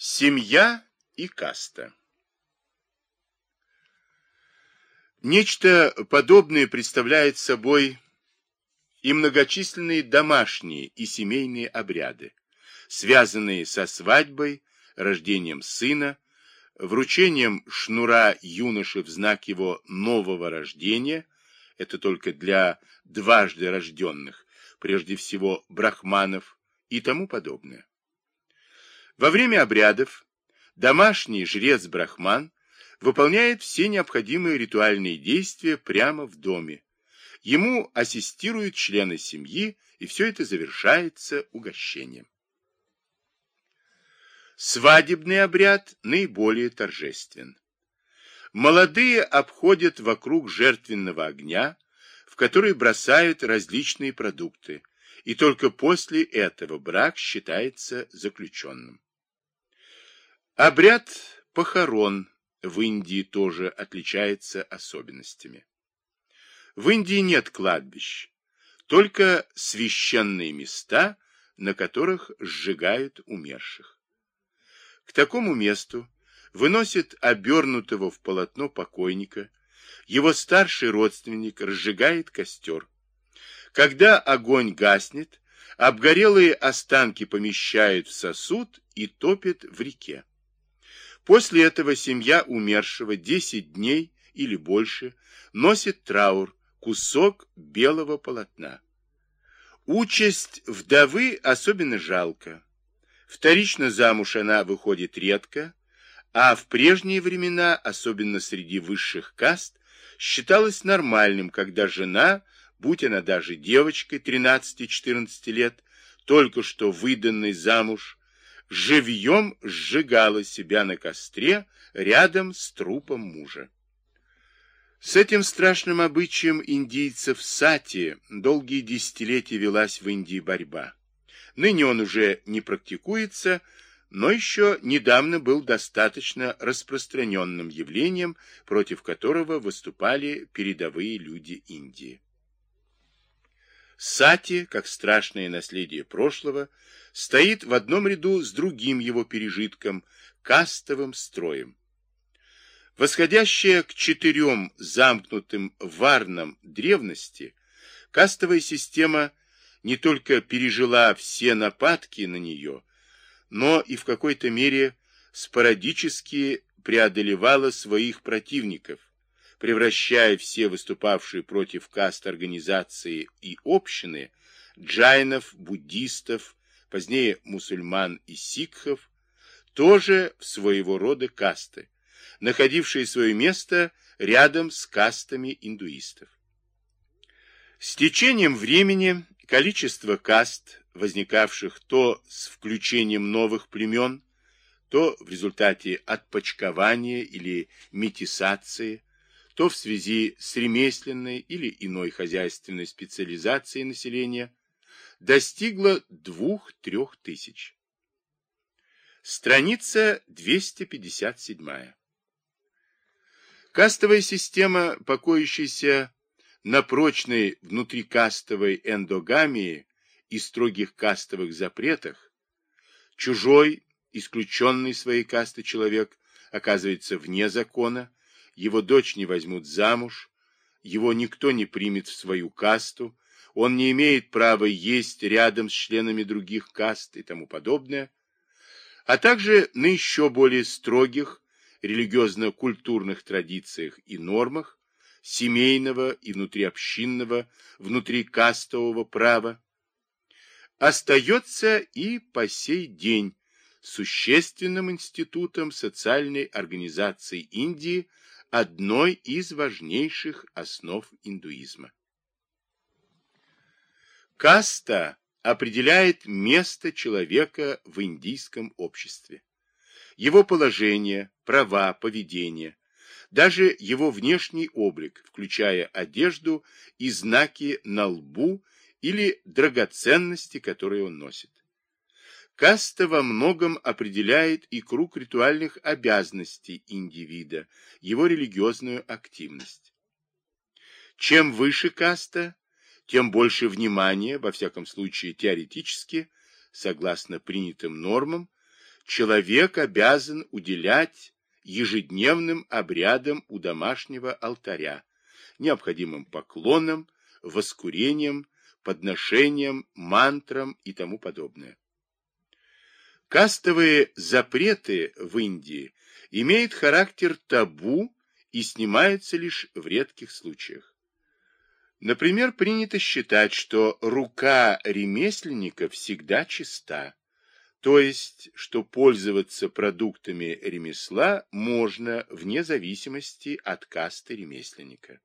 Семья и каста Нечто подобное представляет собой и многочисленные домашние и семейные обряды, связанные со свадьбой, рождением сына, вручением шнура юноши в знак его нового рождения, это только для дважды рожденных, прежде всего брахманов и тому подобное. Во время обрядов домашний жрец-брахман выполняет все необходимые ритуальные действия прямо в доме. Ему ассистируют члены семьи, и все это завершается угощением. Свадебный обряд наиболее торжествен. Молодые обходят вокруг жертвенного огня, в который бросают различные продукты, и только после этого брак считается заключенным. Обряд похорон в Индии тоже отличается особенностями. В Индии нет кладбищ, только священные места, на которых сжигают умерших. К такому месту выносят обернутого в полотно покойника, его старший родственник разжигает костер. Когда огонь гаснет, обгорелые останки помещают в сосуд и топят в реке. После этого семья умершего 10 дней или больше носит траур, кусок белого полотна. Участь вдовы особенно жалко. Вторично замуж она выходит редко, а в прежние времена, особенно среди высших каст, считалось нормальным, когда жена, будь она даже девочкой 13-14 лет, только что выданной замуж, живьем сжигала себя на костре рядом с трупом мужа. С этим страшным обычаем индийцев сати долгие десятилетия велась в Индии борьба. Ныне он уже не практикуется, но еще недавно был достаточно распространенным явлением, против которого выступали передовые люди Индии. Сати, как страшное наследие прошлого, стоит в одном ряду с другим его пережитком – кастовым строем. Восходящая к четырем замкнутым варнам древности, кастовая система не только пережила все нападки на нее, но и в какой-то мере спорадически преодолевала своих противников, превращая все выступавшие против каст организации и общины, джайнов, буддистов, позднее мусульман и сикхов, тоже в своего рода касты, находившие свое место рядом с кастами индуистов. С течением времени количество каст, возникавших то с включением новых племен, то в результате отпочкования или метисации, то в связи с ремесленной или иной хозяйственной специализацией населения, достигла двух-трех тысяч. Страница 257. Кастовая система, покоящаяся на прочной внутрикастовой эндогамии и строгих кастовых запретах, чужой, исключенный своей касты человек оказывается вне закона, его дочь не возьмут замуж, его никто не примет в свою касту, он не имеет права есть рядом с членами других каст и тому подобное, а также на еще более строгих религиозно-культурных традициях и нормах семейного и внутриобщинного, внутрикастового права, остается и по сей день существенным институтом социальной организации Индии, одной из важнейших основ индуизма. Каста определяет место человека в индийском обществе. Его положение, права, поведение, даже его внешний облик, включая одежду и знаки на лбу или драгоценности, которые он носит. Каста во многом определяет и круг ритуальных обязанностей индивида, его религиозную активность. Чем выше каста, тем больше внимания, во всяком случае теоретически, согласно принятым нормам, человек обязан уделять ежедневным обрядам у домашнего алтаря, необходимым поклонам, воскурением, подношением, мантрам и тому подобное. Кастовые запреты в Индии имеют характер табу и снимаются лишь в редких случаях. Например, принято считать, что рука ремесленника всегда чиста, то есть, что пользоваться продуктами ремесла можно вне зависимости от касты ремесленника.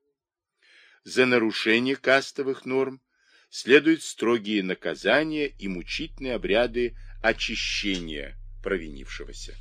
За нарушение кастовых норм следуют строгие наказания и мучительные обряды очищения провинившегося.